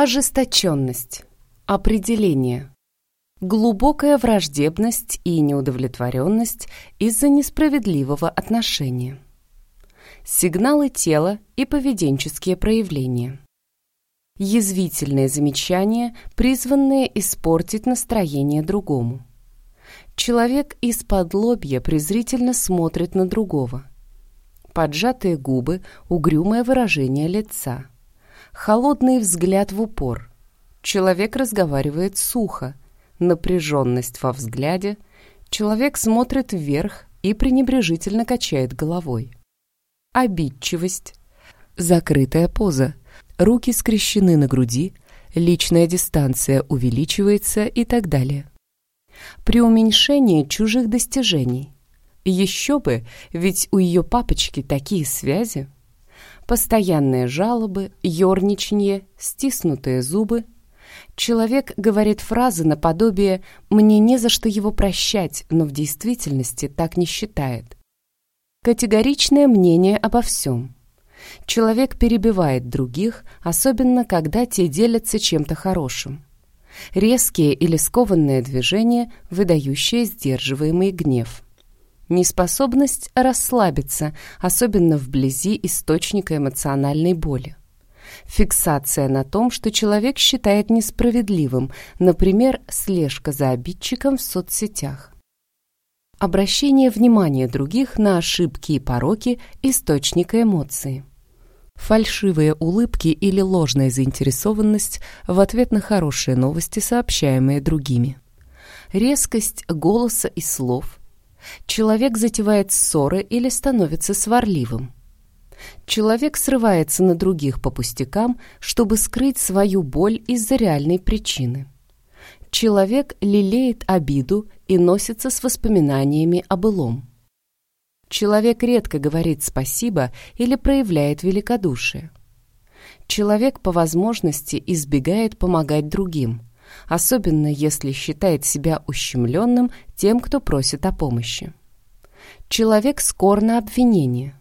Ожесточенность. Определение. Глубокая враждебность и неудовлетворенность из-за несправедливого отношения. Сигналы тела и поведенческие проявления. Язвительные замечания, призванные испортить настроение другому. Человек из-под лобья презрительно смотрит на другого. Поджатые губы, угрюмое выражение лица. Холодный взгляд в упор. Человек разговаривает сухо. Напряженность во взгляде. Человек смотрит вверх и пренебрежительно качает головой. Обидчивость. Закрытая поза. Руки скрещены на груди. Личная дистанция увеличивается и так далее при уменьшении чужих достижений. Еще бы, ведь у ее папочки такие связи. Постоянные жалобы, ерничанье, стиснутые зубы. Человек говорит фразы наподобие «мне не за что его прощать», но в действительности так не считает. Категоричное мнение обо всем. Человек перебивает других, особенно когда те делятся чем-то хорошим резкие или скованные движения, выдающие сдерживаемый гнев. Неспособность расслабиться, особенно вблизи источника эмоциональной боли. Фиксация на том, что человек считает несправедливым, например, слежка за обидчиком в соцсетях. Обращение внимания других на ошибки и пороки источника эмоции. Фальшивые улыбки или ложная заинтересованность в ответ на хорошие новости, сообщаемые другими. Резкость голоса и слов. Человек затевает ссоры или становится сварливым. Человек срывается на других по пустякам, чтобы скрыть свою боль из-за реальной причины. Человек лелеет обиду и носится с воспоминаниями о былом. Человек редко говорит «спасибо» или проявляет великодушие. Человек по возможности избегает помогать другим, особенно если считает себя ущемленным тем, кто просит о помощи. Человек скор на обвинение.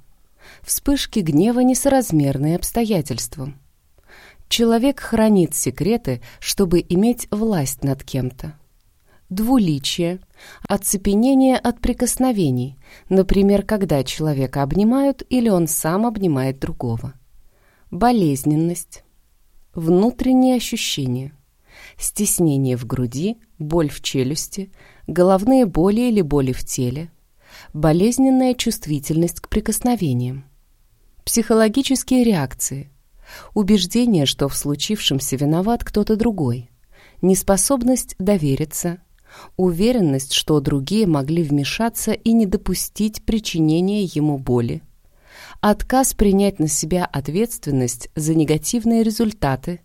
Вспышки гнева несоразмерные обстоятельствам. Человек хранит секреты, чтобы иметь власть над кем-то двуличие, оцепенение от прикосновений, например, когда человека обнимают или он сам обнимает другого, болезненность, внутренние ощущения, стеснение в груди, боль в челюсти, головные боли или боли в теле, болезненная чувствительность к прикосновениям, психологические реакции, убеждение, что в случившемся виноват кто-то другой, неспособность довериться, уверенность, что другие могли вмешаться и не допустить причинения ему боли, отказ принять на себя ответственность за негативные результаты,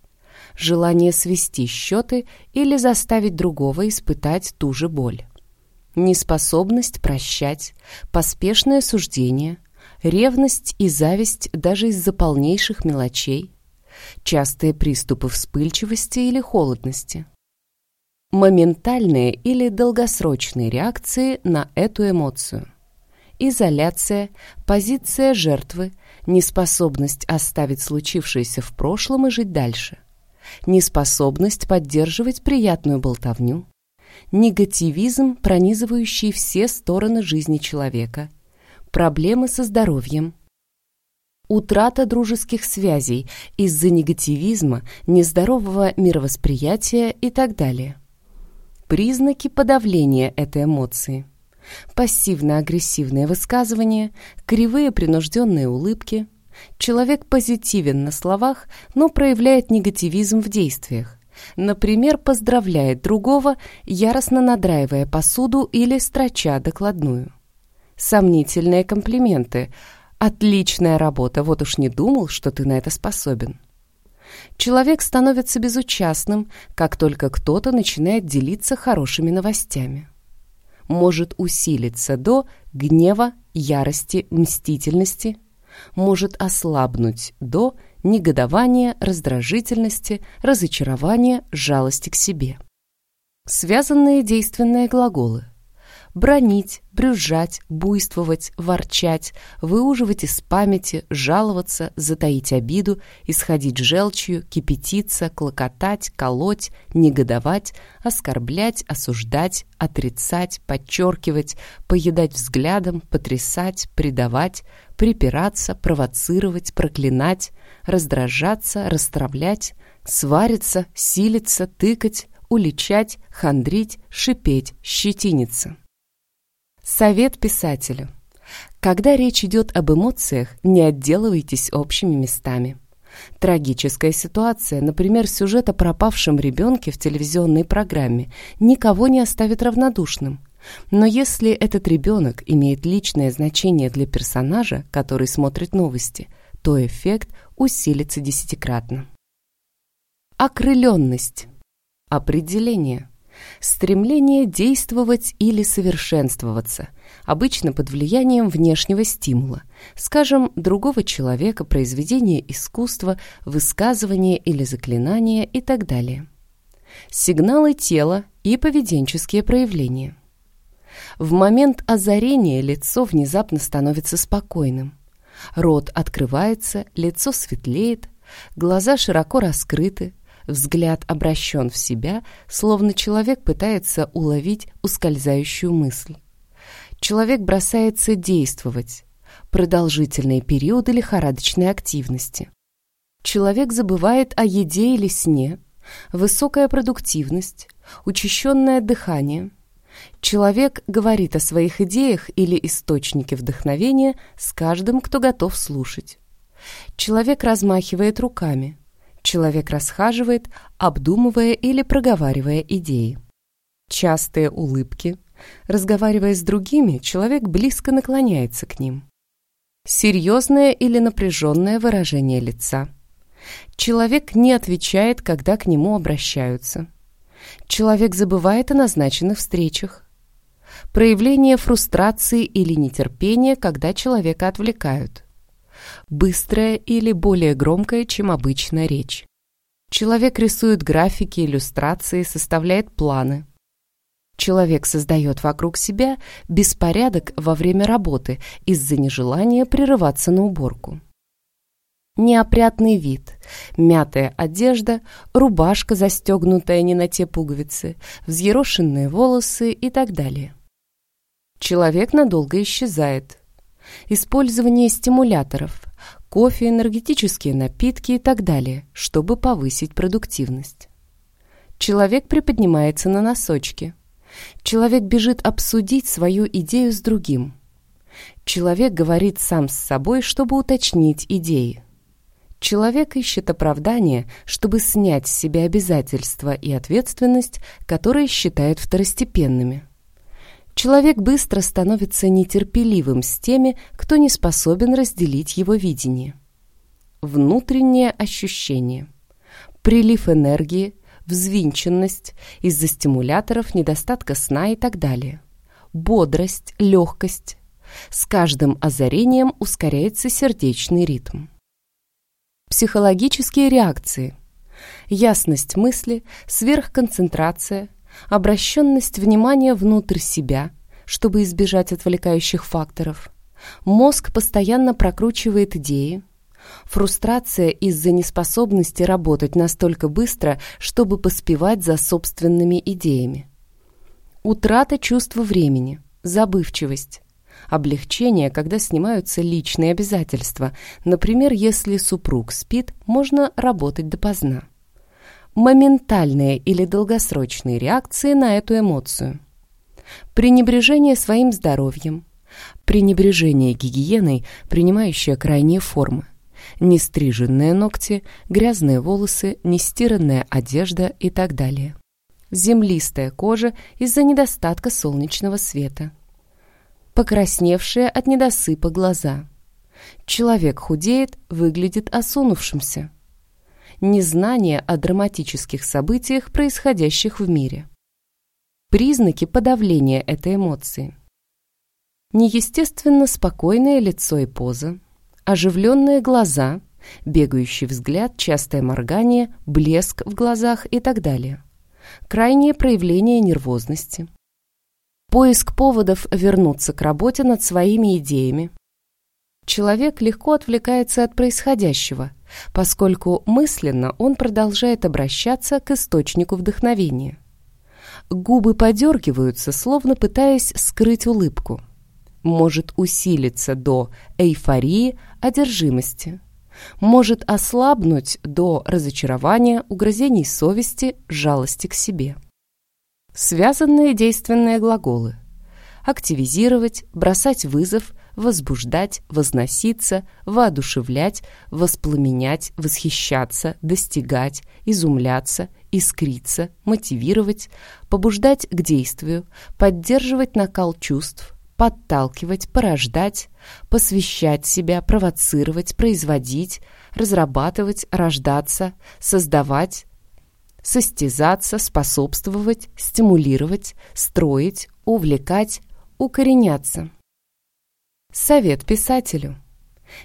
желание свести счеты или заставить другого испытать ту же боль, неспособность прощать, поспешное суждение, ревность и зависть даже из-за полнейших мелочей, частые приступы вспыльчивости или холодности – моментальные или долгосрочные реакции на эту эмоцию. Изоляция, позиция жертвы, неспособность оставить случившееся в прошлом и жить дальше, неспособность поддерживать приятную болтовню, негативизм, пронизывающий все стороны жизни человека, проблемы со здоровьем, утрата дружеских связей из-за негативизма, нездорового мировосприятия и так далее признаки подавления этой эмоции. Пассивно-агрессивные высказывания, кривые принужденные улыбки. Человек позитивен на словах, но проявляет негативизм в действиях. Например, поздравляет другого, яростно надраивая посуду или строча докладную. Сомнительные комплименты. «Отличная работа, вот уж не думал, что ты на это способен». Человек становится безучастным, как только кто-то начинает делиться хорошими новостями. Может усилиться до гнева, ярости, мстительности, может ослабнуть до негодования, раздражительности, разочарования, жалости к себе. Связанные действенные глаголы. Бронить, брюзжать, буйствовать, ворчать, выуживать из памяти, жаловаться, затаить обиду, исходить желчью, кипятиться, клокотать, колоть, негодовать, оскорблять, осуждать, отрицать, подчеркивать, поедать взглядом, потрясать, предавать, припираться, провоцировать, проклинать, раздражаться, расстравлять, свариться, силиться, тыкать, уличать, хандрить, шипеть, щетиниться. Совет писателю. Когда речь идет об эмоциях, не отделывайтесь общими местами. Трагическая ситуация, например, сюжет о пропавшем ребенке в телевизионной программе, никого не оставит равнодушным. Но если этот ребенок имеет личное значение для персонажа, который смотрит новости, то эффект усилится десятикратно. Окрыленность. Определение. Стремление действовать или совершенствоваться, обычно под влиянием внешнего стимула, скажем, другого человека, произведения искусства, высказывания или заклинания и так далее. Сигналы тела и поведенческие проявления. В момент озарения лицо внезапно становится спокойным. Рот открывается, лицо светлеет, глаза широко раскрыты, Взгляд обращен в себя, словно человек пытается уловить ускользающую мысль. Человек бросается действовать. Продолжительные периоды лихорадочной активности. Человек забывает о еде или сне, высокая продуктивность, учащенное дыхание. Человек говорит о своих идеях или источнике вдохновения с каждым, кто готов слушать. Человек размахивает руками – Человек расхаживает, обдумывая или проговаривая идеи. Частые улыбки. Разговаривая с другими, человек близко наклоняется к ним. Серьезное или напряженное выражение лица. Человек не отвечает, когда к нему обращаются. Человек забывает о назначенных встречах. Проявление фрустрации или нетерпения, когда человека отвлекают быстрая или более громкая, чем обычная речь. Человек рисует графики, иллюстрации, составляет планы. Человек создает вокруг себя беспорядок во время работы из-за нежелания прерываться на уборку. Неопрятный вид, мятая одежда, рубашка, застегнутая не на те пуговицы, взъерошенные волосы и так далее. Человек надолго исчезает, использование стимуляторов, кофе, энергетические напитки и так далее, чтобы повысить продуктивность. Человек приподнимается на носочки. Человек бежит обсудить свою идею с другим. Человек говорит сам с собой, чтобы уточнить идеи. Человек ищет оправдание, чтобы снять с себя обязательства и ответственность, которые считает второстепенными. Человек быстро становится нетерпеливым с теми, кто не способен разделить его видение. Внутреннее ощущение. Прилив энергии, взвинченность из-за стимуляторов, недостатка сна и так далее. Бодрость, легкость. С каждым озарением ускоряется сердечный ритм. Психологические реакции. Ясность мысли, сверхконцентрация – обращенность внимания внутрь себя, чтобы избежать отвлекающих факторов. Мозг постоянно прокручивает идеи. Фрустрация из-за неспособности работать настолько быстро, чтобы поспевать за собственными идеями. Утрата чувства времени, забывчивость. Облегчение, когда снимаются личные обязательства. Например, если супруг спит, можно работать допоздна моментальные или долгосрочные реакции на эту эмоцию. Пренебрежение своим здоровьем, пренебрежение гигиеной, принимающее крайние формы, нестриженные ногти, грязные волосы, нестиранная одежда и так далее. Землистая кожа из-за недостатка солнечного света. Покрасневшие от недосыпа глаза. Человек худеет, выглядит осунувшимся незнание о драматических событиях, происходящих в мире. Признаки подавления этой эмоции. Неестественно спокойное лицо и поза, оживленные глаза, бегающий взгляд, частое моргание, блеск в глазах и так далее. Крайнее проявление нервозности. поиск поводов вернуться к работе над своими идеями. Человек легко отвлекается от происходящего, поскольку мысленно он продолжает обращаться к источнику вдохновения. Губы подергиваются, словно пытаясь скрыть улыбку. Может усилиться до эйфории, одержимости. Может ослабнуть до разочарования, угрызений совести, жалости к себе. Связанные действенные глаголы. Активизировать, бросать вызов, возбуждать, возноситься, воодушевлять, воспламенять, восхищаться, достигать, изумляться, искриться, мотивировать, побуждать к действию, поддерживать накал чувств, подталкивать, порождать, посвящать себя, провоцировать, производить, разрабатывать, рождаться, создавать, состязаться, способствовать, стимулировать, строить, увлекать, укореняться. Совет писателю.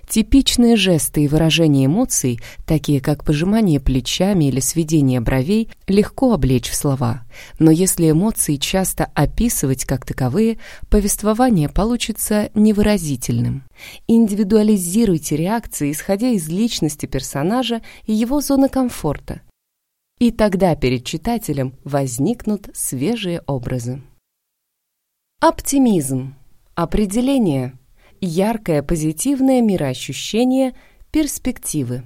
Типичные жесты и выражения эмоций, такие как пожимание плечами или сведение бровей, легко облечь в слова. Но если эмоции часто описывать как таковые, повествование получится невыразительным. Индивидуализируйте реакции, исходя из личности персонажа и его зоны комфорта. И тогда перед читателем возникнут свежие образы. Оптимизм. Определение. Яркое позитивное мироощущение, перспективы.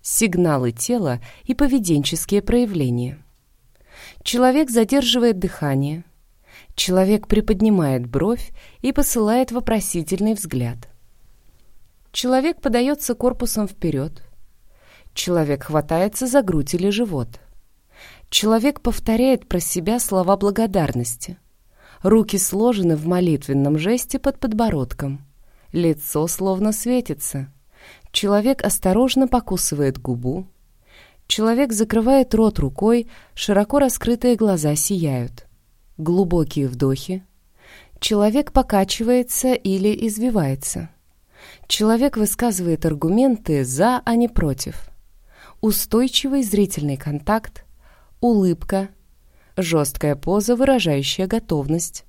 Сигналы тела и поведенческие проявления. Человек задерживает дыхание. Человек приподнимает бровь и посылает вопросительный взгляд. Человек подается корпусом вперед. Человек хватается за грудь или живот. Человек повторяет про себя слова благодарности. Руки сложены в молитвенном жесте под подбородком. Лицо словно светится. Человек осторожно покусывает губу. Человек закрывает рот рукой, широко раскрытые глаза сияют. Глубокие вдохи. Человек покачивается или извивается. Человек высказывает аргументы «за», а не «против» устойчивый зрительный контакт, улыбка, жесткая поза, выражающая готовность.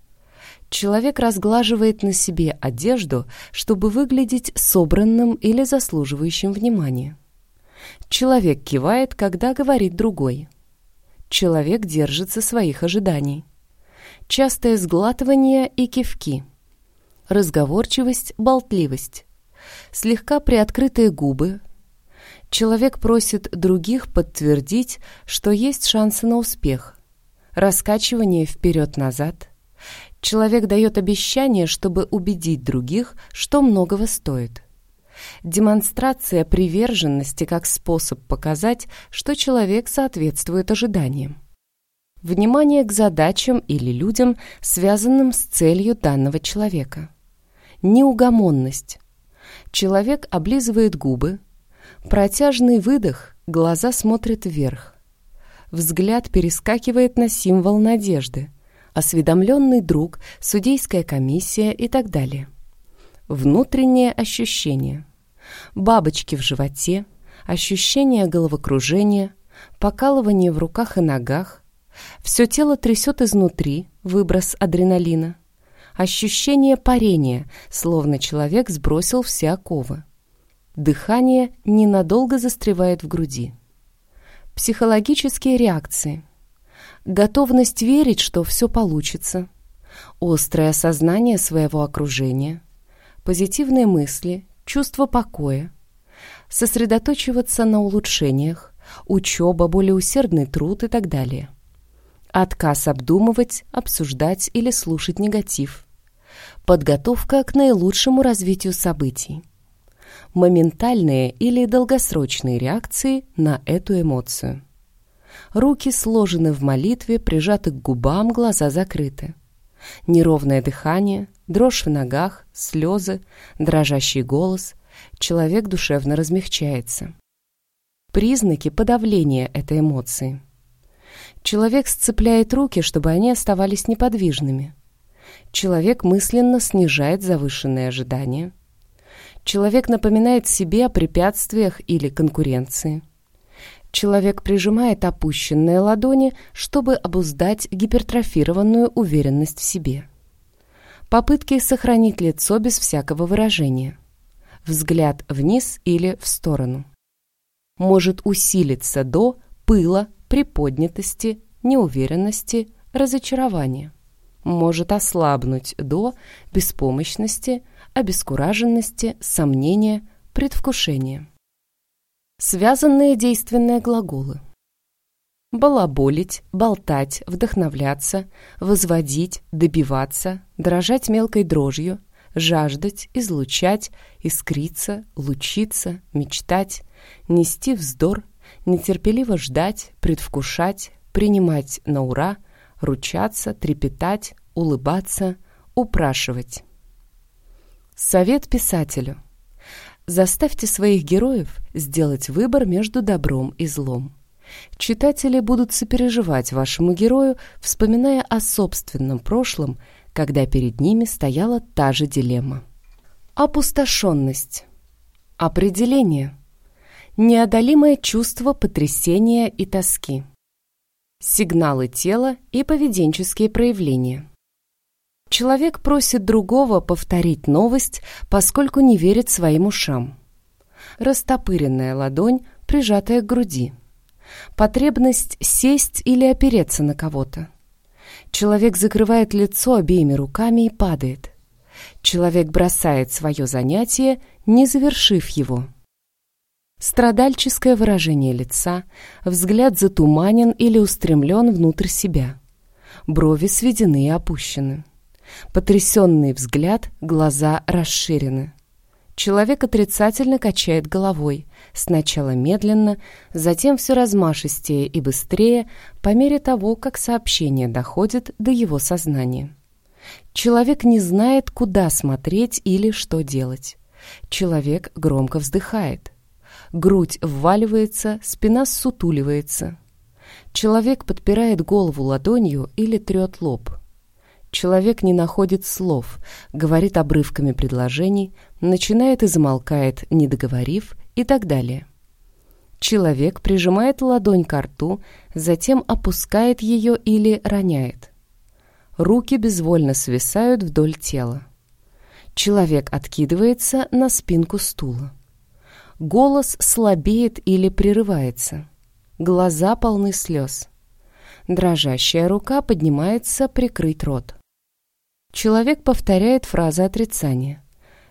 Человек разглаживает на себе одежду, чтобы выглядеть собранным или заслуживающим внимания. Человек кивает, когда говорит другой. Человек держится своих ожиданий. Частое сглатывание и кивки. Разговорчивость, болтливость. Слегка приоткрытые губы, Человек просит других подтвердить, что есть шансы на успех. Раскачивание вперед-назад. Человек дает обещание, чтобы убедить других, что многого стоит. Демонстрация приверженности как способ показать, что человек соответствует ожиданиям. Внимание к задачам или людям, связанным с целью данного человека. Неугомонность. Человек облизывает губы, Протяжный выдох, глаза смотрят вверх. Взгляд перескакивает на символ надежды. Осведомленный друг, судейская комиссия и так далее. Внутреннее ощущение. Бабочки в животе, ощущение головокружения, покалывание в руках и ногах. Все тело трясет изнутри, выброс адреналина. Ощущение парения, словно человек сбросил все оковы. Дыхание ненадолго застревает в груди. Психологические реакции. Готовность верить, что все получится. Острое осознание своего окружения. Позитивные мысли, чувство покоя. Сосредоточиваться на улучшениях, учеба, более усердный труд и так далее. Отказ обдумывать, обсуждать или слушать негатив. Подготовка к наилучшему развитию событий моментальные или долгосрочные реакции на эту эмоцию. Руки сложены в молитве, прижаты к губам, глаза закрыты. Неровное дыхание, дрожь в ногах, слезы, дрожащий голос. Человек душевно размягчается. Признаки подавления этой эмоции. Человек сцепляет руки, чтобы они оставались неподвижными. Человек мысленно снижает завышенные ожидания. Человек напоминает себе о препятствиях или конкуренции. Человек прижимает опущенные ладони, чтобы обуздать гипертрофированную уверенность в себе. Попытки сохранить лицо без всякого выражения. Взгляд вниз или в сторону. Может усилиться до пыла, приподнятости, неуверенности, разочарования. Может ослабнуть до беспомощности, обескураженности, сомнения, предвкушения. Связанные действенные глаголы. Балаболить, болтать, вдохновляться, возводить, добиваться, дрожать мелкой дрожью, жаждать, излучать, искриться, лучиться, мечтать, нести вздор, нетерпеливо ждать, предвкушать, принимать на ура, ручаться, трепетать, улыбаться, упрашивать. Совет писателю – Заставьте своих героев сделать выбор между добром и злом. Читатели будут сопереживать вашему герою, вспоминая о собственном прошлом, когда перед ними стояла та же дилемма. Опустошенность. Определение. Неодолимое чувство потрясения и тоски. Сигналы тела и поведенческие проявления. Человек просит другого повторить новость, поскольку не верит своим ушам. Растопыренная ладонь, прижатая к груди. Потребность сесть или опереться на кого-то. Человек закрывает лицо обеими руками и падает. Человек бросает свое занятие, не завершив его. Страдальческое выражение лица, взгляд затуманен или устремлен внутрь себя. Брови сведены и опущены. Потрясенный взгляд, глаза расширены. Человек отрицательно качает головой, сначала медленно, затем все размашистее и быстрее, по мере того, как сообщение доходит до его сознания. Человек не знает, куда смотреть или что делать. Человек громко вздыхает. Грудь вваливается, спина ссутуливается. Человек подпирает голову ладонью или трет лоб. Человек не находит слов, говорит обрывками предложений, начинает и замолкает, не договорив, и так далее. Человек прижимает ладонь к рту, затем опускает ее или роняет. Руки безвольно свисают вдоль тела. Человек откидывается на спинку стула. Голос слабеет или прерывается. Глаза полны слез. Дрожащая рука поднимается прикрыть рот. Человек повторяет фразы отрицания.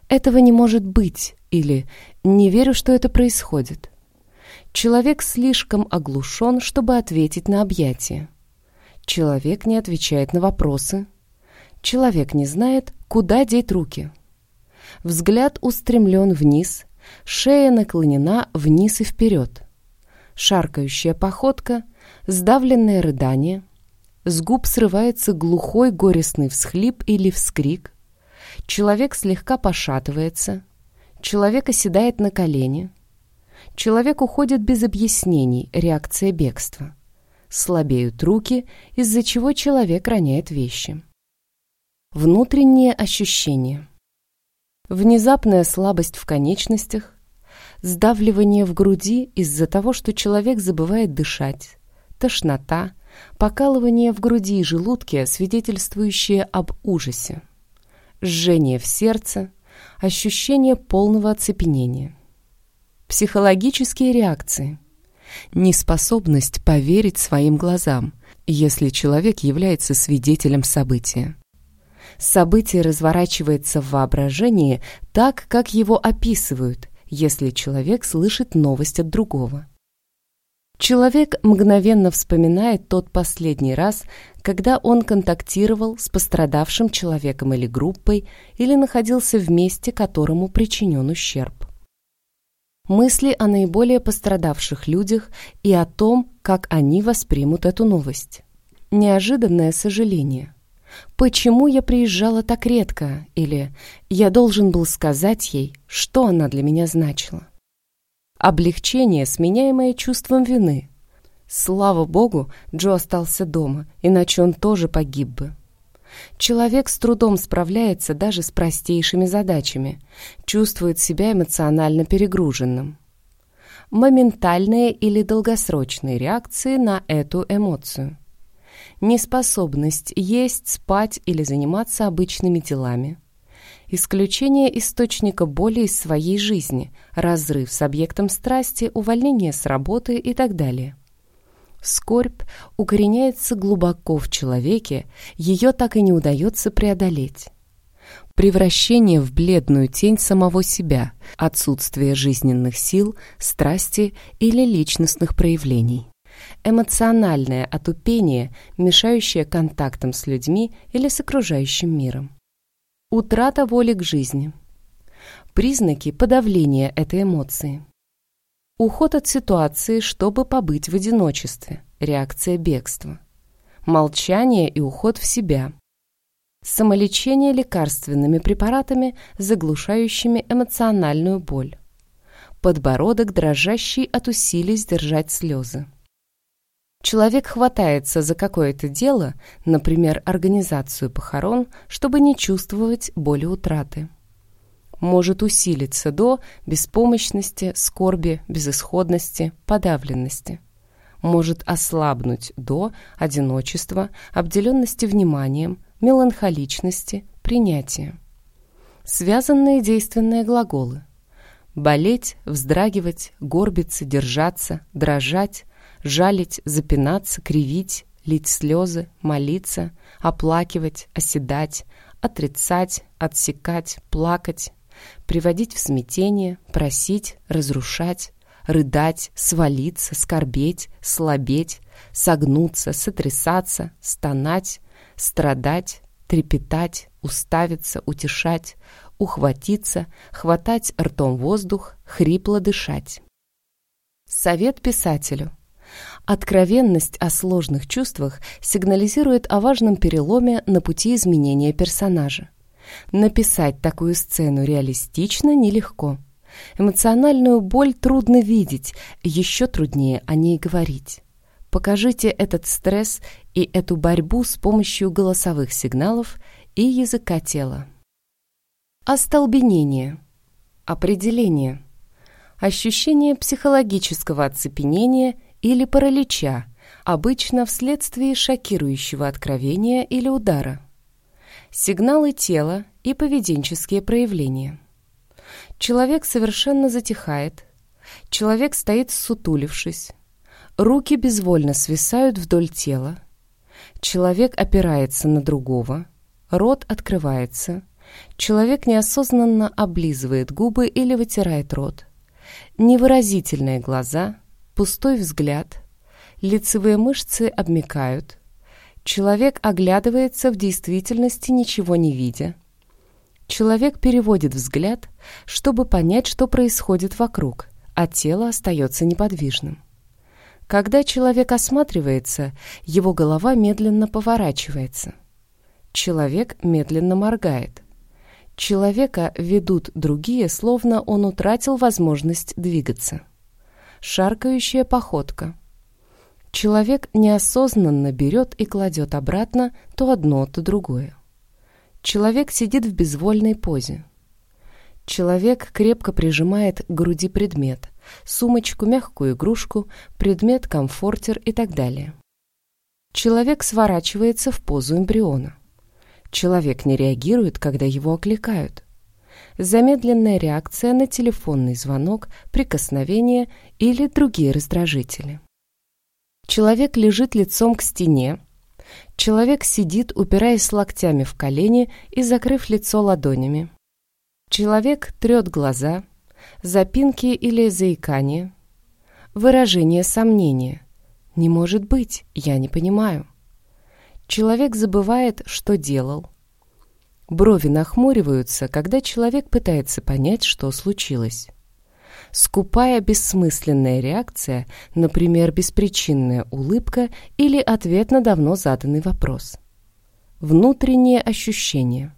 «Этого не может быть» или «Не верю, что это происходит». Человек слишком оглушен, чтобы ответить на объятия. Человек не отвечает на вопросы. Человек не знает, куда деть руки. Взгляд устремлен вниз, шея наклонена вниз и вперед. Шаркающая походка, сдавленное рыдание, с губ срывается глухой горестный всхлип или вскрик. Человек слегка пошатывается. Человек оседает на колени. Человек уходит без объяснений, реакция бегства. Слабеют руки, из-за чего человек роняет вещи. Внутренние ощущения. Внезапная слабость в конечностях, сдавливание в груди из-за того, что человек забывает дышать, тошнота, покалывание в груди и желудке, свидетельствующее об ужасе, жжение в сердце, ощущение полного оцепенения. Психологические реакции. Неспособность поверить своим глазам, если человек является свидетелем события. Событие разворачивается в воображении так, как его описывают, если человек слышит новость от другого. Человек мгновенно вспоминает тот последний раз, когда он контактировал с пострадавшим человеком или группой или находился в месте, которому причинен ущерб. Мысли о наиболее пострадавших людях и о том, как они воспримут эту новость. Неожиданное сожаление. «Почему я приезжала так редко?» или «Я должен был сказать ей, что она для меня значила». Облегчение, сменяемое чувством вины. Слава богу, Джо остался дома, иначе он тоже погиб бы. Человек с трудом справляется даже с простейшими задачами, чувствует себя эмоционально перегруженным. моментальные или долгосрочные реакции на эту эмоцию. Неспособность есть, спать или заниматься обычными делами. Исключение источника боли из своей жизни, разрыв с объектом страсти, увольнение с работы и так далее. Скорбь укореняется глубоко в человеке, ее так и не удается преодолеть. Превращение в бледную тень самого себя, отсутствие жизненных сил, страсти или личностных проявлений. Эмоциональное отупение, мешающее контактам с людьми или с окружающим миром. Утрата воли к жизни. Признаки подавления этой эмоции. Уход от ситуации, чтобы побыть в одиночестве. Реакция бегства. Молчание и уход в себя. Самолечение лекарственными препаратами, заглушающими эмоциональную боль. Подбородок, дрожащий от усилий сдержать слезы. Человек хватается за какое-то дело, например, организацию похорон, чтобы не чувствовать боли утраты может усилиться до беспомощности, скорби, безысходности, подавленности. Может ослабнуть до одиночества, обделенности вниманием, меланхоличности, принятия. Связанные действенные глаголы. Болеть, вздрагивать, горбиться, держаться, дрожать, жалить, запинаться, кривить, лить слезы, молиться, оплакивать, оседать, отрицать, отсекать, плакать, приводить в смятение, просить, разрушать, рыдать, свалиться, скорбеть, слабеть, согнуться, сотрясаться, стонать, страдать, трепетать, уставиться, утешать, ухватиться, хватать ртом воздух, хрипло дышать. Совет писателю. Откровенность о сложных чувствах сигнализирует о важном переломе на пути изменения персонажа. Написать такую сцену реалистично нелегко. Эмоциональную боль трудно видеть, еще труднее о ней говорить. Покажите этот стресс и эту борьбу с помощью голосовых сигналов и языка тела. Остолбенение. Определение. Ощущение психологического оцепенения или паралича, обычно вследствие шокирующего откровения или удара. Сигналы тела и поведенческие проявления. Человек совершенно затихает, человек стоит сутулившись, руки безвольно свисают вдоль тела, человек опирается на другого, рот открывается, человек неосознанно облизывает губы или вытирает рот, невыразительные глаза, пустой взгляд, лицевые мышцы обмекают, Человек оглядывается в действительности, ничего не видя. Человек переводит взгляд, чтобы понять, что происходит вокруг, а тело остается неподвижным. Когда человек осматривается, его голова медленно поворачивается. Человек медленно моргает. Человека ведут другие, словно он утратил возможность двигаться. Шаркающая походка – Человек неосознанно берет и кладет обратно то одно, то другое. Человек сидит в безвольной позе. Человек крепко прижимает к груди предмет, сумочку, мягкую игрушку, предмет-комфортер и так далее. Человек сворачивается в позу эмбриона. Человек не реагирует, когда его окликают. Замедленная реакция на телефонный звонок, прикосновение или другие раздражители. Человек лежит лицом к стене. Человек сидит, упираясь локтями в колени и закрыв лицо ладонями. Человек трет глаза, запинки или заикание. Выражение сомнения. «Не может быть, я не понимаю». Человек забывает, что делал. Брови нахмуриваются, когда человек пытается понять, что случилось. Скупая бессмысленная реакция, например, беспричинная улыбка или ответ на давно заданный вопрос. Внутренние ощущения.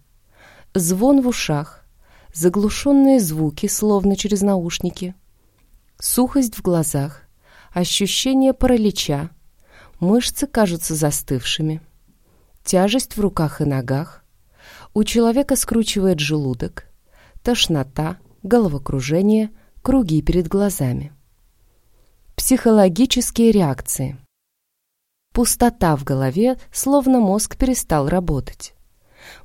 Звон в ушах, заглушенные звуки, словно через наушники, сухость в глазах, ощущение паралича, мышцы кажутся застывшими, тяжесть в руках и ногах, у человека скручивает желудок, тошнота, головокружение – круги перед глазами. Психологические реакции. Пустота в голове, словно мозг перестал работать.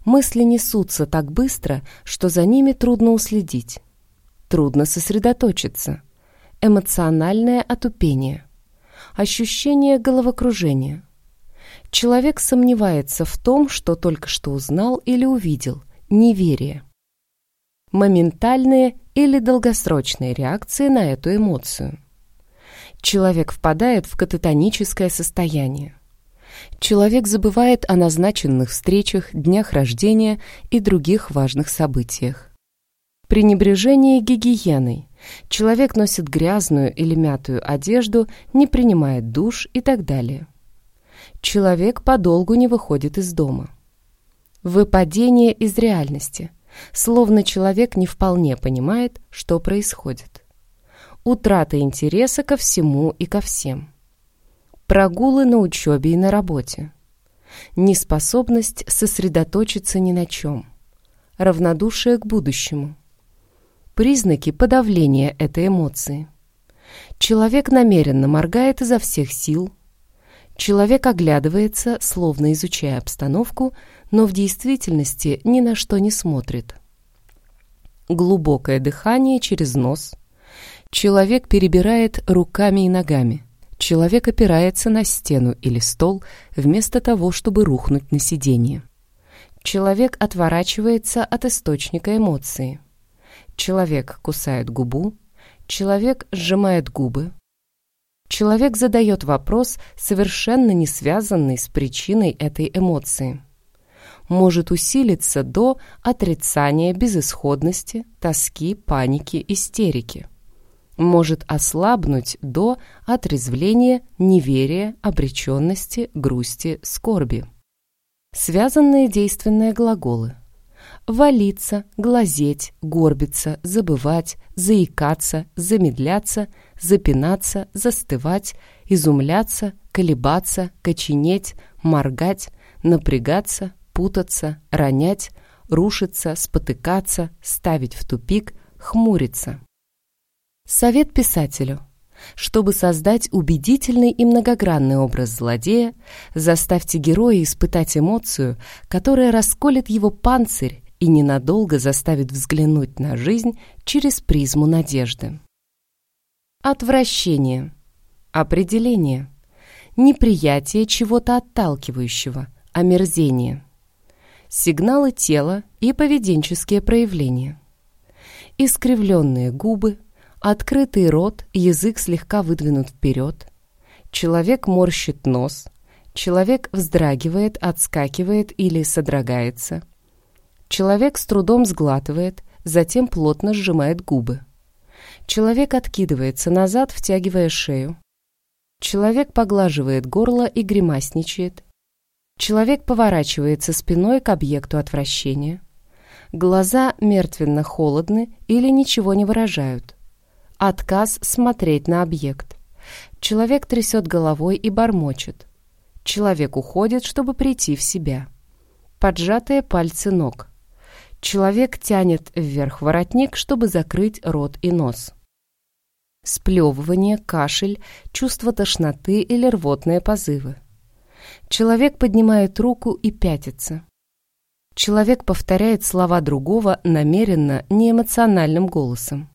Мысли несутся так быстро, что за ними трудно уследить. Трудно сосредоточиться. Эмоциональное отупение. Ощущение головокружения. Человек сомневается в том, что только что узнал или увидел, неверие. Моментальные или долгосрочные реакции на эту эмоцию. Человек впадает в кататоническое состояние. Человек забывает о назначенных встречах, днях рождения и других важных событиях. Пренебрежение гигиеной. Человек носит грязную или мятую одежду, не принимает душ и так далее. Человек подолгу не выходит из дома. Выпадение из реальности. Словно человек не вполне понимает, что происходит. Утрата интереса ко всему и ко всем. Прогулы на учебе и на работе. Неспособность сосредоточиться ни на чем. Равнодушие к будущему. Признаки подавления этой эмоции. Человек намеренно моргает изо всех сил. Человек оглядывается, словно изучая обстановку, но в действительности ни на что не смотрит. Глубокое дыхание через нос. Человек перебирает руками и ногами. Человек опирается на стену или стол, вместо того, чтобы рухнуть на сиденье. Человек отворачивается от источника эмоции. Человек кусает губу, человек сжимает губы. Человек задает вопрос, совершенно не связанный с причиной этой эмоции. Может усилиться до отрицания безысходности, тоски, паники, истерики. Может ослабнуть до отрезвления, неверия, обреченности, грусти, скорби. Связанные действенные глаголы – валиться, глазеть, горбиться, забывать, заикаться, замедляться, запинаться, застывать, изумляться, колебаться, коченеть, моргать, напрягаться, путаться, ронять, рушиться, спотыкаться, ставить в тупик, хмуриться. Совет писателю. Чтобы создать убедительный и многогранный образ злодея, заставьте героя испытать эмоцию, которая расколет его панцирь и ненадолго заставит взглянуть на жизнь через призму надежды. Отвращение. Определение. Неприятие чего-то отталкивающего, омерзение. Сигналы тела и поведенческие проявления. Искривленные губы, открытый рот, язык слегка выдвинут вперед. Человек морщит нос. Человек вздрагивает, отскакивает или содрогается – Человек с трудом сглатывает, затем плотно сжимает губы. Человек откидывается назад, втягивая шею. Человек поглаживает горло и гримасничает. Человек поворачивается спиной к объекту отвращения. Глаза мертвенно холодны или ничего не выражают. Отказ смотреть на объект. Человек трясет головой и бормочет. Человек уходит, чтобы прийти в себя. Поджатые пальцы ног. Человек тянет вверх воротник, чтобы закрыть рот и нос. Сплевывание, кашель, чувство тошноты или рвотные позывы. Человек поднимает руку и пятится. Человек повторяет слова другого намеренно, неэмоциональным голосом.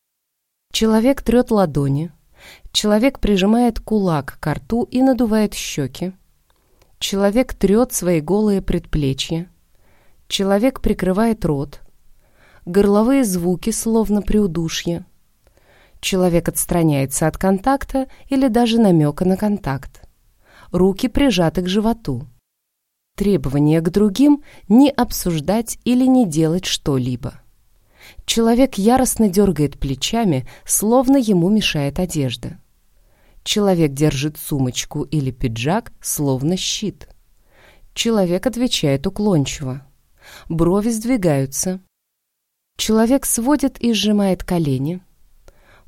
Человек трет ладони. Человек прижимает кулак к рту и надувает щеки. Человек трет свои голые предплечья. Человек прикрывает рот. Горловые звуки, словно при удушье. Человек отстраняется от контакта или даже намека на контакт. Руки прижаты к животу. Требование к другим – не обсуждать или не делать что-либо. Человек яростно дергает плечами, словно ему мешает одежда. Человек держит сумочку или пиджак, словно щит. Человек отвечает уклончиво брови сдвигаются. Человек сводит и сжимает колени.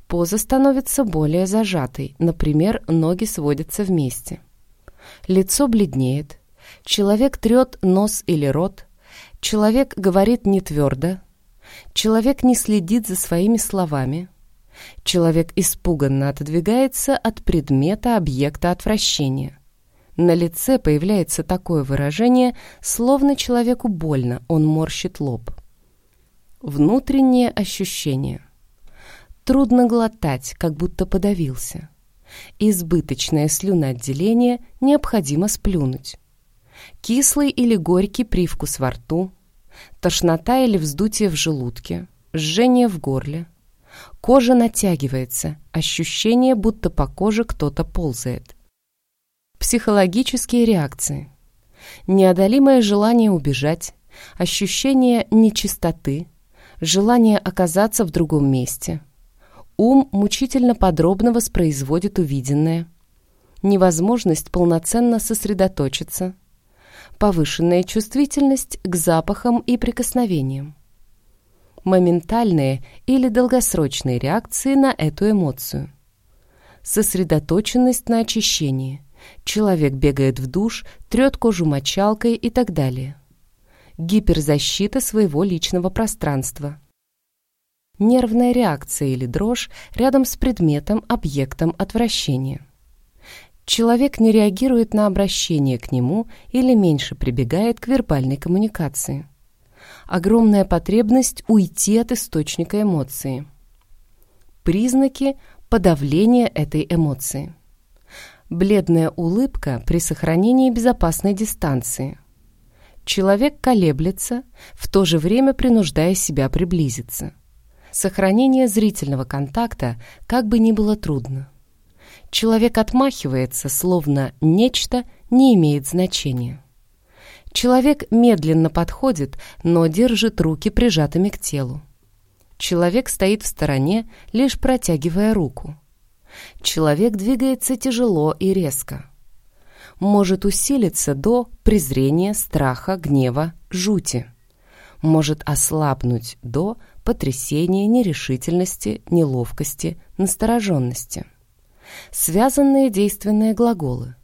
Поза становится более зажатой, например, ноги сводятся вместе. Лицо бледнеет. Человек трет нос или рот. Человек говорит не твердо. Человек не следит за своими словами. Человек испуганно отодвигается от предмета объекта отвращения. На лице появляется такое выражение, словно человеку больно, он морщит лоб. Внутреннее ощущение. Трудно глотать, как будто подавился. Избыточное слюноотделение необходимо сплюнуть. Кислый или горький привкус во рту, тошнота или вздутие в желудке, жжение в горле. Кожа натягивается, ощущение, будто по коже кто-то ползает. Психологические реакции. Неодолимое желание убежать, ощущение нечистоты, желание оказаться в другом месте. Ум мучительно подробно воспроизводит увиденное. Невозможность полноценно сосредоточиться. Повышенная чувствительность к запахам и прикосновениям. Моментальные или долгосрочные реакции на эту эмоцию. Сосредоточенность на очищении. Человек бегает в душ, трет кожу мочалкой и так далее гиперзащита своего личного пространства. Нервная реакция или дрожь рядом с предметом, объектом отвращения. Человек не реагирует на обращение к нему или меньше прибегает к вербальной коммуникации. Огромная потребность уйти от источника эмоции. Признаки подавления этой эмоции. Бледная улыбка при сохранении безопасной дистанции – Человек колеблется, в то же время принуждая себя приблизиться. Сохранение зрительного контакта как бы ни было трудно. Человек отмахивается, словно нечто не имеет значения. Человек медленно подходит, но держит руки прижатыми к телу. Человек стоит в стороне, лишь протягивая руку. Человек двигается тяжело и резко может усилиться до презрения, страха, гнева, жути. Может ослабнуть до потрясения, нерешительности, неловкости, настороженности. Связанные действенные глаголы.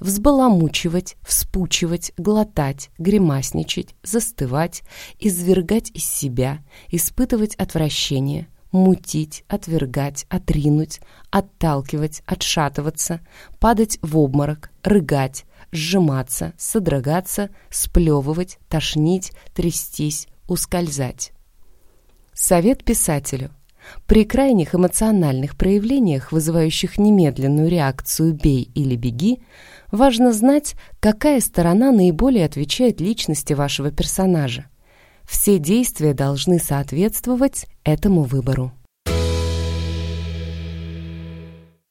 Взбаламучивать, вспучивать, глотать, гримасничать, застывать, извергать из себя, испытывать отвращение – мутить, отвергать, отринуть, отталкивать, отшатываться, падать в обморок, рыгать, сжиматься, содрогаться, сплевывать, тошнить, трястись, ускользать. Совет писателю. При крайних эмоциональных проявлениях, вызывающих немедленную реакцию «бей» или «беги», важно знать, какая сторона наиболее отвечает личности вашего персонажа. Все действия должны соответствовать этому выбору.